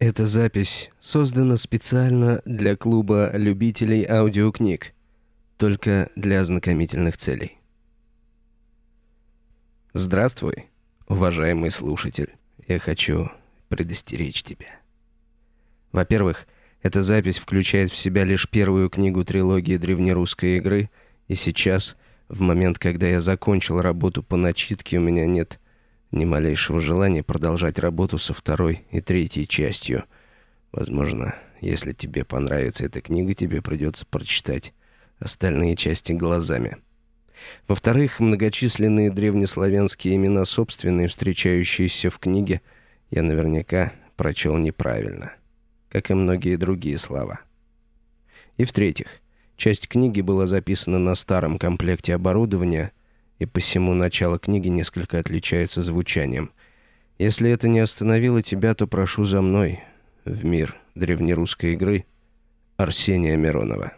Эта запись создана специально для клуба любителей аудиокниг, только для ознакомительных целей. Здравствуй, уважаемый слушатель. Я хочу предостеречь тебя. Во-первых, эта запись включает в себя лишь первую книгу трилогии древнерусской игры, и сейчас, в момент, когда я закончил работу по начитке, у меня нет ни малейшего желания продолжать работу со второй и третьей частью. Возможно, если тебе понравится эта книга, тебе придется прочитать остальные части глазами. Во-вторых, многочисленные древнеславянские имена собственные, встречающиеся в книге, я наверняка прочел неправильно, как и многие другие слова. И в-третьих, часть книги была записана на старом комплекте оборудования – и посему начало книги несколько отличается звучанием. Если это не остановило тебя, то прошу за мной в мир древнерусской игры Арсения Миронова.